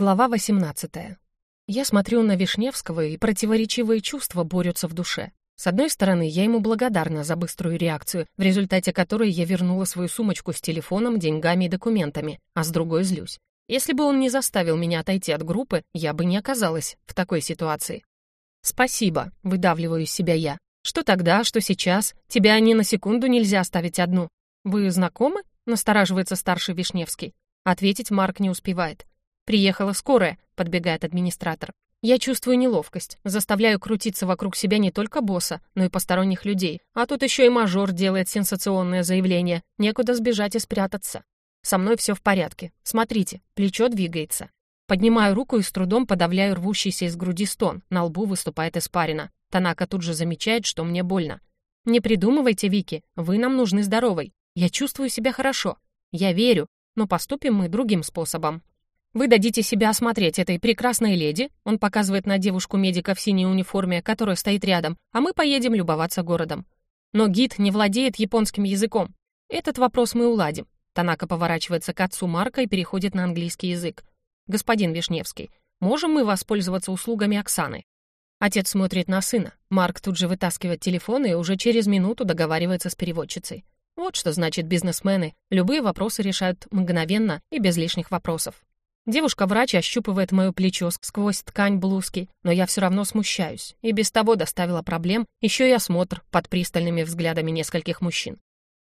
Глава 18. Я смотрю на Вишневского, и противоречивые чувства борются в душе. С одной стороны, я ему благодарна за быструю реакцию, в результате которой я вернула свою сумочку с телефоном, деньгами и документами, а с другой злюсь. Если бы он не заставил меня отойти от группы, я бы не оказалась в такой ситуации. «Спасибо», — выдавливаю из себя я. «Что тогда, что сейчас? Тебя ни на секунду нельзя оставить одну». «Вы знакомы?» — настораживается старший Вишневский. Ответить Марк не успевает. «Приехала скорая», — подбегает администратор. Я чувствую неловкость, заставляю крутиться вокруг себя не только босса, но и посторонних людей. А тут еще и мажор делает сенсационное заявление. Некуда сбежать и спрятаться. Со мной все в порядке. Смотрите, плечо двигается. Поднимаю руку и с трудом подавляю рвущийся из груди стон. На лбу выступает испарина. Танака тут же замечает, что мне больно. «Не придумывайте, Вики, вы нам нужны здоровой. Я чувствую себя хорошо. Я верю, но поступим мы другим способом. Вы дадите себя осмотреть этой прекрасной леди, он показывает на девушку-медика в синей униформе, которая стоит рядом, а мы поедем любоваться городом. Но гид не владеет японским языком. Этот вопрос мы уладим. Танака поворачивается к отцу Марка и переходит на английский язык. «Господин Вишневский, можем мы воспользоваться услугами Оксаны?» Отец смотрит на сына. Марк тут же вытаскивает телефон и уже через минуту договаривается с переводчицей. Вот что значит бизнесмены. Любые вопросы решают мгновенно и без лишних вопросов. Девушка-врач ощупывает мое плечо сквозь ткань блузки, но я все равно смущаюсь. И без того доставила проблем, еще и осмотр под пристальными взглядами нескольких мужчин.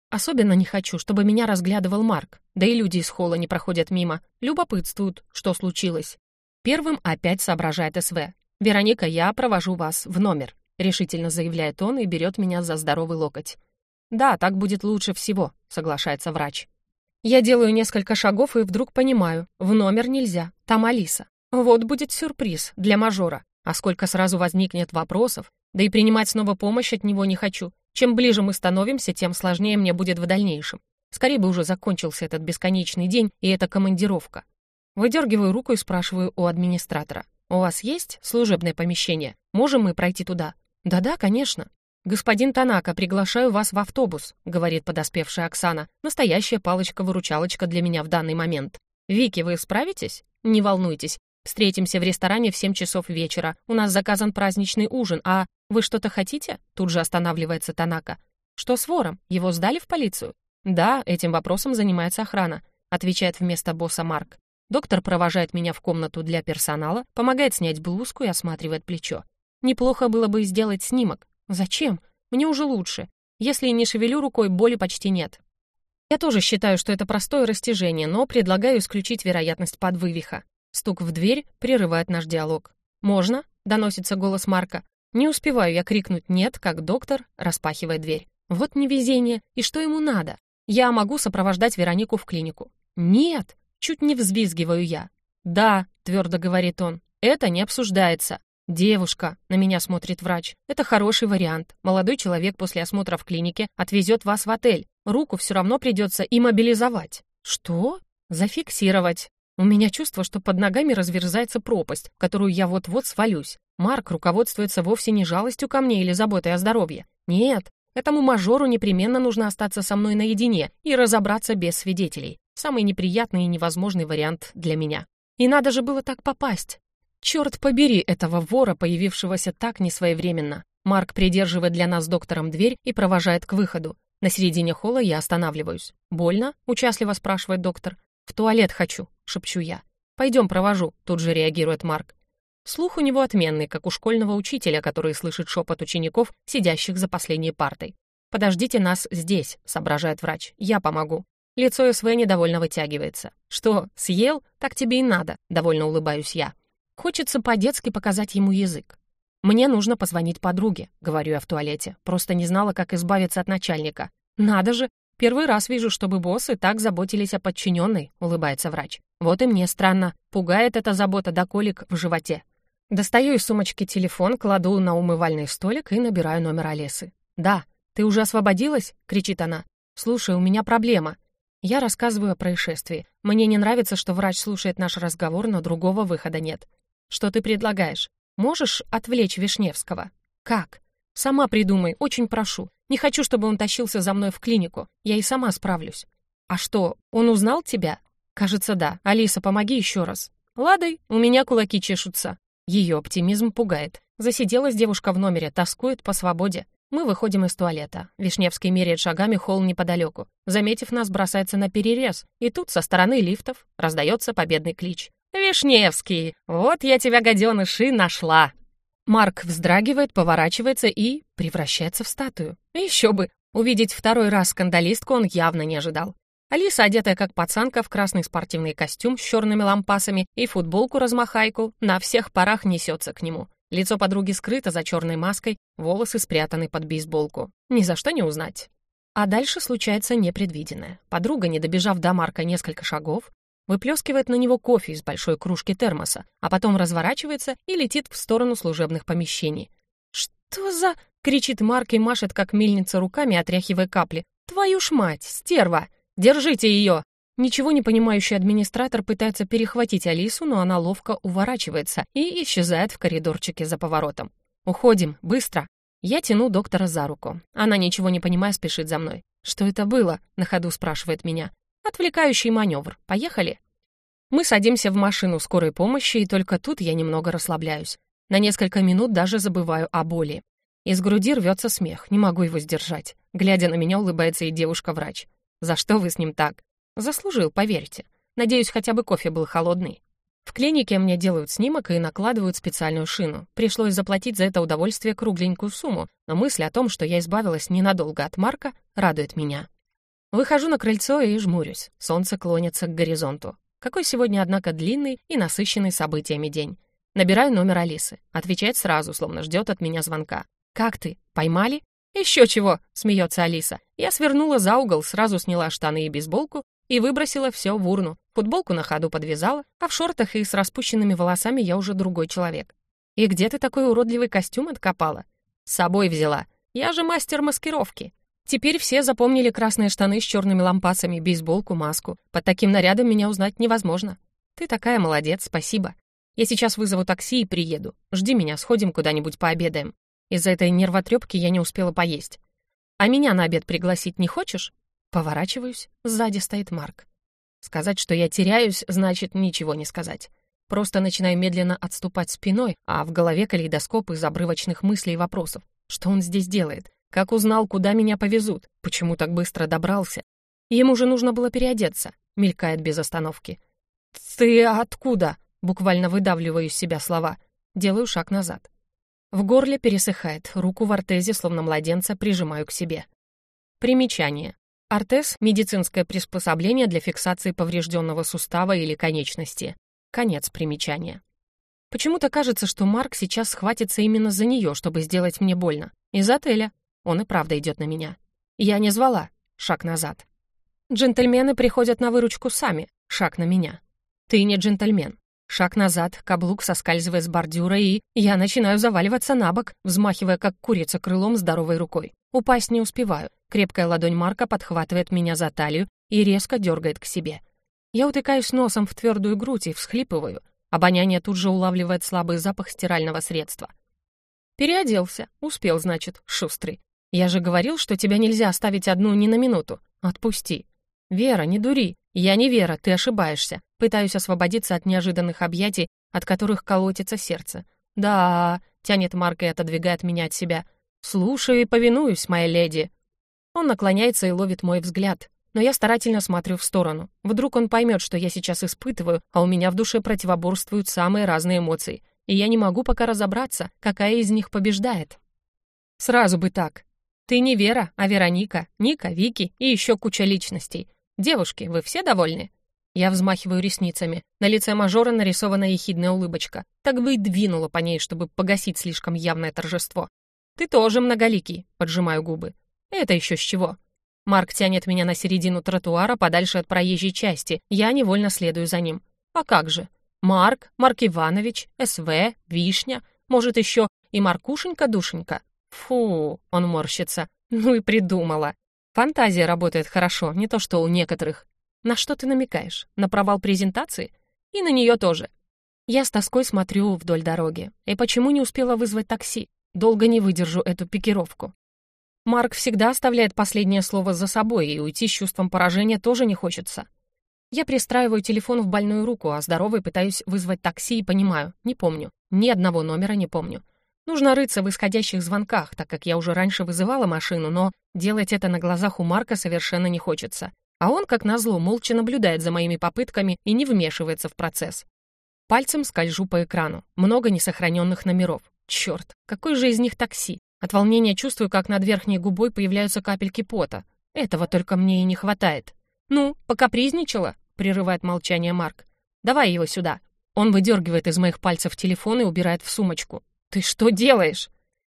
Особенно не хочу, чтобы меня разглядывал Марк, да и люди из холла не проходят мимо, любопытствуют, что случилось. Первым опять соображает СВ. «Вероника, я провожу вас в номер», — решительно заявляет он и берет меня за здоровый локоть. «Да, так будет лучше всего», — соглашается врач. Я делаю несколько шагов и вдруг понимаю, в номер нельзя, там Алиса. Вот будет сюрприз для мажора. А сколько сразу возникнет вопросов, да и принимать снова помощь от него не хочу. Чем ближе мы становимся, тем сложнее мне будет в дальнейшем. Скорее бы уже закончился этот бесконечный день и эта командировка. Выдергиваю руку и спрашиваю у администратора. «У вас есть служебное помещение? Можем мы пройти туда?» «Да-да, конечно». «Господин Танака, приглашаю вас в автобус», — говорит подоспевшая Оксана. «Настоящая палочка-выручалочка для меня в данный момент. Вики, вы справитесь? Не волнуйтесь. Встретимся в ресторане в 7 часов вечера. У нас заказан праздничный ужин, а вы что-то хотите?» Тут же останавливается Танака. «Что с вором? Его сдали в полицию?» «Да, этим вопросом занимается охрана», — отвечает вместо босса Марк. Доктор провожает меня в комнату для персонала, помогает снять блузку и осматривает плечо. Неплохо было бы сделать снимок, Зачем? Мне уже лучше. Если не шевелю рукой, боли почти нет. Я тоже считаю, что это простое растяжение, но предлагаю исключить вероятность подвывиха. Стук в дверь прерывает наш диалог. «Можно?» — доносится голос Марка. Не успеваю я крикнуть «нет», как доктор распахивает дверь. Вот невезение. И что ему надо? Я могу сопровождать Веронику в клинику. «Нет!» — чуть не взвизгиваю я. «Да», — твердо говорит он, — «это не обсуждается». «Девушка», — на меня смотрит врач, — «это хороший вариант. Молодой человек после осмотра в клинике отвезет вас в отель. Руку все равно придется иммобилизовать». «Что?» «Зафиксировать». У меня чувство, что под ногами разверзается пропасть, в которую я вот-вот свалюсь. Марк руководствуется вовсе не жалостью ко мне или заботой о здоровье. Нет, этому мажору непременно нужно остаться со мной наедине и разобраться без свидетелей. Самый неприятный и невозможный вариант для меня. И надо же было так попасть. Черт побери этого вора, появившегося так несвоевременно. Марк придерживает для нас доктором дверь и провожает к выходу. На середине холла я останавливаюсь. «Больно?» — участливо спрашивает доктор. «В туалет хочу», — шепчу я. «Пойдем, провожу», — тут же реагирует Марк. Слух у него отменный, как у школьного учителя, который слышит шепот учеников, сидящих за последней партой. «Подождите нас здесь», — соображает врач. «Я помогу». Лицо СВ недовольно вытягивается. «Что, съел? Так тебе и надо», — довольно улыбаюсь я. Хочется по-детски показать ему язык. «Мне нужно позвонить подруге», — говорю я в туалете. Просто не знала, как избавиться от начальника. «Надо же! Первый раз вижу, чтобы боссы так заботились о подчиненной», — улыбается врач. «Вот и мне странно. Пугает эта забота до колик в животе». Достаю из сумочки телефон, кладу на умывальный столик и набираю номер Олесы. «Да, ты уже освободилась?» — кричит она. «Слушай, у меня проблема». Я рассказываю о происшествии. Мне не нравится, что врач слушает наш разговор, но другого выхода нет. Что ты предлагаешь? Можешь отвлечь Вишневского? Как? Сама придумай, очень прошу. Не хочу, чтобы он тащился за мной в клинику. Я и сама справлюсь. А что, он узнал тебя? Кажется, да. Алиса, помоги еще раз. Ладой, у меня кулаки чешутся. Ее оптимизм пугает. Засиделась девушка в номере, тоскует по свободе. Мы выходим из туалета. Вишневский меряет шагами холл неподалеку. Заметив нас, бросается на перерез. И тут со стороны лифтов раздается победный клич. «Вишневский! Вот я тебя, гаденыш, и нашла!» Марк вздрагивает, поворачивается и превращается в статую. Еще бы! Увидеть второй раз скандалистку он явно не ожидал. Алиса, одетая как пацанка в красный спортивный костюм с черными лампасами и футболку-размахайку, на всех парах несется к нему. Лицо подруги скрыто за черной маской, волосы спрятаны под бейсболку. Ни за что не узнать. А дальше случается непредвиденное. Подруга, не добежав до Марка несколько шагов, выплескивает на него кофе из большой кружки термоса, а потом разворачивается и летит в сторону служебных помещений. «Что за...» — кричит Марк и машет, как мельница руками, отряхивая капли. «Твою ж мать, стерва! Держите ее!» Ничего не понимающий администратор пытается перехватить Алису, но она ловко уворачивается и исчезает в коридорчике за поворотом. «Уходим, быстро!» Я тяну доктора за руку. Она, ничего не понимая, спешит за мной. «Что это было?» — на ходу спрашивает меня. «Отвлекающий маневр. Поехали?» Мы садимся в машину скорой помощи, и только тут я немного расслабляюсь. На несколько минут даже забываю о боли. Из груди рвется смех, не могу его сдержать. Глядя на меня, улыбается и девушка-врач. «За что вы с ним так?» Заслужил, поверьте. Надеюсь, хотя бы кофе был холодный. В клинике мне делают снимок и накладывают специальную шину. Пришлось заплатить за это удовольствие кругленькую сумму, но мысль о том, что я избавилась ненадолго от Марка, радует меня. Выхожу на крыльцо и жмурюсь. Солнце клонится к горизонту. Какой сегодня, однако, длинный и насыщенный событиями день. Набираю номер Алисы. Отвечает сразу, словно ждет от меня звонка. «Как ты? Поймали?» «Еще чего!» — смеется Алиса. Я свернула за угол, сразу сняла штаны и бейсболку и выбросила все в урну. Футболку на ходу подвязала, а в шортах и с распущенными волосами я уже другой человек. «И где ты такой уродливый костюм откопала?» «С собой взяла. Я же мастер маскировки». Теперь все запомнили красные штаны с черными лампасами, бейсболку, маску. Под таким нарядом меня узнать невозможно. Ты такая молодец, спасибо. Я сейчас вызову такси и приеду. Жди меня, сходим куда-нибудь пообедаем. Из-за этой нервотрепки я не успела поесть. А меня на обед пригласить не хочешь? Поворачиваюсь, сзади стоит Марк. Сказать, что я теряюсь, значит ничего не сказать. Просто начинаю медленно отступать спиной, а в голове калейдоскоп из обрывочных мыслей и вопросов. Что он здесь делает? Как узнал, куда меня повезут? Почему так быстро добрался? Ему же нужно было переодеться, мелькает без остановки. «Ты откуда?» — буквально выдавливаю из себя слова. Делаю шаг назад. В горле пересыхает, руку в артезе, словно младенца, прижимаю к себе. Примечание. Артез – медицинское приспособление для фиксации поврежденного сустава или конечности. Конец примечания. Почему-то кажется, что Марк сейчас схватится именно за нее, чтобы сделать мне больно. Из отеля. Он и правда идет на меня. Я не звала. Шаг назад. Джентльмены приходят на выручку сами. Шаг на меня. Ты не джентльмен. Шаг назад, каблук соскальзывает с бордюра, и я начинаю заваливаться на бок, взмахивая как курица крылом здоровой рукой. Упасть не успеваю. Крепкая ладонь Марка подхватывает меня за талию и резко дергает к себе. Я утыкаюсь носом в твердую грудь и всхлипываю. Обоняние тут же улавливает слабый запах стирального средства. Переоделся. Успел, значит, шустрый. Я же говорил, что тебя нельзя оставить одну ни на минуту. Отпусти. Вера, не дури. Я не Вера, ты ошибаешься. Пытаюсь освободиться от неожиданных объятий, от которых колотится сердце. Да, тянет Марк и отодвигает меня от себя. Слушаю и повинуюсь, моя леди. Он наклоняется и ловит мой взгляд, но я старательно смотрю в сторону. Вдруг он поймет, что я сейчас испытываю, а у меня в душе противоборствуют самые разные эмоции, и я не могу пока разобраться, какая из них побеждает. Сразу бы так. Ты не Вера, а Вероника, Ника, Вики и еще куча личностей. Девушки, вы все довольны? Я взмахиваю ресницами. На лице мажора нарисована ехидная улыбочка. Так бы и двинула по ней, чтобы погасить слишком явное торжество. «Ты тоже многоликий», — поджимаю губы. Это еще с чего? Марк тянет меня на середину тротуара, подальше от проезжей части. Я невольно следую за ним. А как же? Марк, Марк Иванович, СВ, Вишня, может, еще и Маркушенька-душенька. Фу, он морщится. Ну и придумала. Фантазия работает хорошо, не то что у некоторых. На что ты намекаешь? На провал презентации? И на нее тоже. Я с тоской смотрю вдоль дороги. И почему не успела вызвать такси? Долго не выдержу эту пикировку. Марк всегда оставляет последнее слово за собой, и уйти с чувством поражения тоже не хочется. Я пристраиваю телефон в больную руку, а здоровый пытаюсь вызвать такси и понимаю, не помню. Ни одного номера не помню. Нужно рыться в исходящих звонках, так как я уже раньше вызывала машину, но делать это на глазах у Марка совершенно не хочется. А он, как назло, молча наблюдает за моими попытками и не вмешивается в процесс. Пальцем скольжу по экрану. Много несохраненных номеров. Черт, какой же из них такси? От волнения чувствую, как над верхней губой появляются капельки пота. Этого только мне и не хватает. «Ну, покапризничала?» — прерывает молчание Марк. «Давай его сюда». Он выдергивает из моих пальцев телефон и убирает в сумочку. «Ты что делаешь?»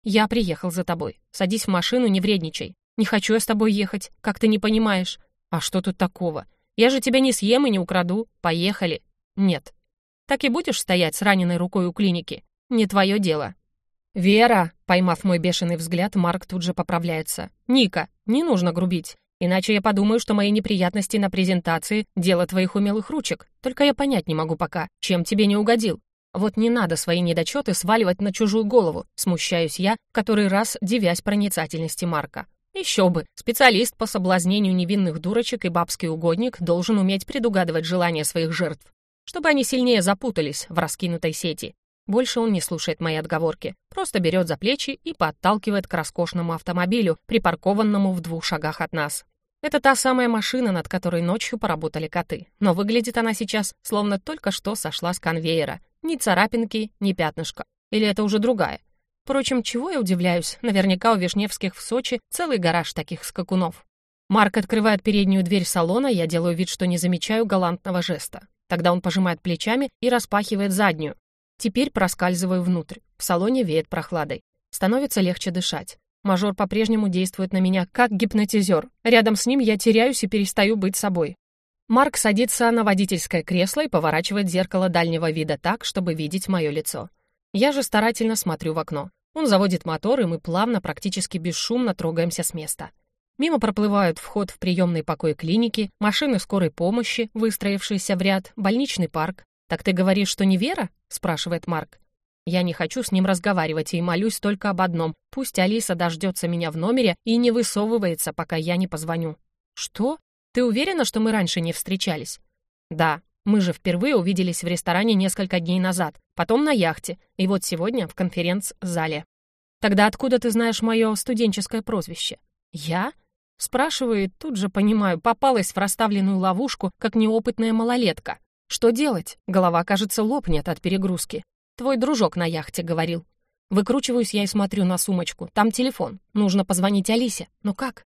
«Я приехал за тобой. Садись в машину, не вредничай. Не хочу я с тобой ехать, как ты не понимаешь». «А что тут такого? Я же тебя не съем и не украду. Поехали». «Нет». «Так и будешь стоять с раненой рукой у клиники? Не твое дело». «Вера!» — поймав мой бешеный взгляд, Марк тут же поправляется. «Ника, не нужно грубить. Иначе я подумаю, что мои неприятности на презентации — дело твоих умелых ручек. Только я понять не могу пока, чем тебе не угодил. Вот не надо свои недочеты сваливать на чужую голову, смущаюсь я, который раз девясь проницательности Марка. Еще бы, специалист по соблазнению невинных дурочек и бабский угодник должен уметь предугадывать желания своих жертв, чтобы они сильнее запутались в раскинутой сети. Больше он не слушает мои отговорки, просто берет за плечи и подталкивает к роскошному автомобилю, припаркованному в двух шагах от нас. Это та самая машина, над которой ночью поработали коты. Но выглядит она сейчас, словно только что сошла с конвейера. Ни царапинки, ни пятнышка. Или это уже другая? Впрочем, чего я удивляюсь? Наверняка у Вишневских в Сочи целый гараж таких скакунов. Марк открывает переднюю дверь салона, я делаю вид, что не замечаю галантного жеста. Тогда он пожимает плечами и распахивает заднюю. Теперь проскальзываю внутрь. В салоне веет прохладой. Становится легче дышать. Мажор по-прежнему действует на меня как гипнотизер. Рядом с ним я теряюсь и перестаю быть собой. Марк садится на водительское кресло и поворачивает зеркало дальнего вида так, чтобы видеть мое лицо. Я же старательно смотрю в окно. Он заводит мотор, и мы плавно, практически бесшумно трогаемся с места. Мимо проплывают вход в приемный покой клиники, машины скорой помощи, выстроившиеся в ряд, больничный парк. «Так ты говоришь, что не Вера?» — спрашивает Марк. Я не хочу с ним разговаривать и молюсь только об одном. Пусть Алиса дождется меня в номере и не высовывается, пока я не позвоню. Что? Ты уверена, что мы раньше не встречались? Да. Мы же впервые увиделись в ресторане несколько дней назад, потом на яхте, и вот сегодня в конференц-зале. Тогда откуда ты знаешь мое студенческое прозвище? Я? Спрашиваю и тут же понимаю, попалась в расставленную ловушку, как неопытная малолетка. Что делать? Голова, кажется, лопнет от перегрузки. Твой дружок на яхте говорил. Выкручиваюсь я и смотрю на сумочку. Там телефон. Нужно позвонить Алисе. Но как?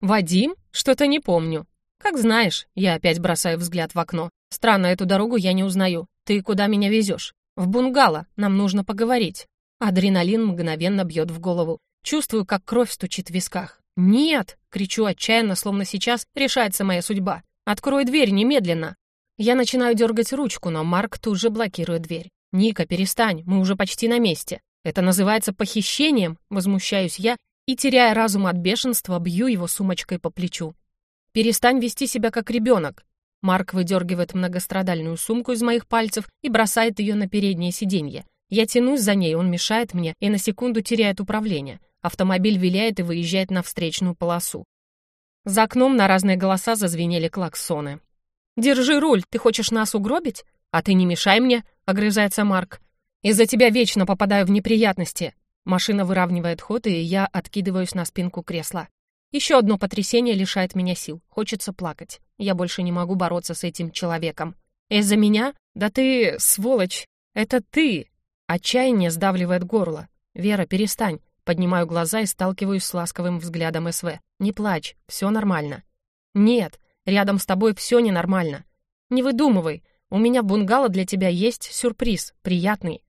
Вадим? Что-то не помню. Как знаешь, я опять бросаю взгляд в окно. Странно, эту дорогу я не узнаю. Ты куда меня везешь? В бунгало. Нам нужно поговорить. Адреналин мгновенно бьет в голову. Чувствую, как кровь стучит в висках. «Нет!» — кричу отчаянно, словно сейчас решается моя судьба. «Открой дверь немедленно!» Я начинаю дергать ручку, но Марк тут же блокирует дверь. «Ника, перестань, мы уже почти на месте. Это называется похищением», — возмущаюсь я и, теряя разум от бешенства, бью его сумочкой по плечу. «Перестань вести себя как ребенок». Марк выдергивает многострадальную сумку из моих пальцев и бросает ее на переднее сиденье. Я тянусь за ней, он мешает мне и на секунду теряет управление. Автомобиль виляет и выезжает на встречную полосу. За окном на разные голоса зазвенели клаксоны. «Держи руль, ты хочешь нас угробить? А ты не мешай мне!» — огрызается Марк. «Из-за тебя вечно попадаю в неприятности!» Машина выравнивает ход, и я откидываюсь на спинку кресла. Еще одно потрясение лишает меня сил. Хочется плакать. Я больше не могу бороться с этим человеком. Из-за меня? Да ты, сволочь! Это ты! Отчаяние сдавливает горло. Вера, перестань. Поднимаю глаза и сталкиваюсь с ласковым взглядом СВ. Не плачь, все нормально. Нет, рядом с тобой все ненормально. Не выдумывай, у меня в бунгало для тебя есть сюрприз, приятный».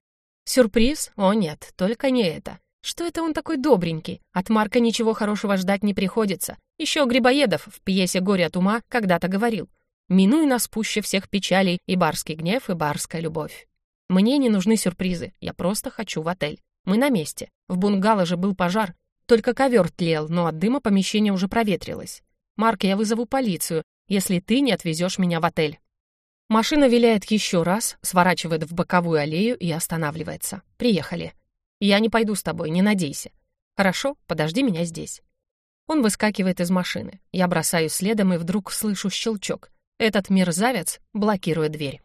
«Сюрприз? О нет, только не это. Что это он такой добренький? От Марка ничего хорошего ждать не приходится. Еще Грибоедов в пьесе «Горе от ума» когда-то говорил. «Минуй нас пуще всех печалей и барский гнев, и барская любовь». Мне не нужны сюрпризы, я просто хочу в отель. Мы на месте. В бунгало же был пожар. Только ковер тлел, но от дыма помещение уже проветрилось. Марк, я вызову полицию, если ты не отвезешь меня в отель. Машина виляет еще раз, сворачивает в боковую аллею и останавливается. Приехали. Я не пойду с тобой, не надейся. Хорошо, подожди меня здесь. Он выскакивает из машины. Я бросаюсь следом и вдруг слышу щелчок. Этот мерзавец блокирует дверь.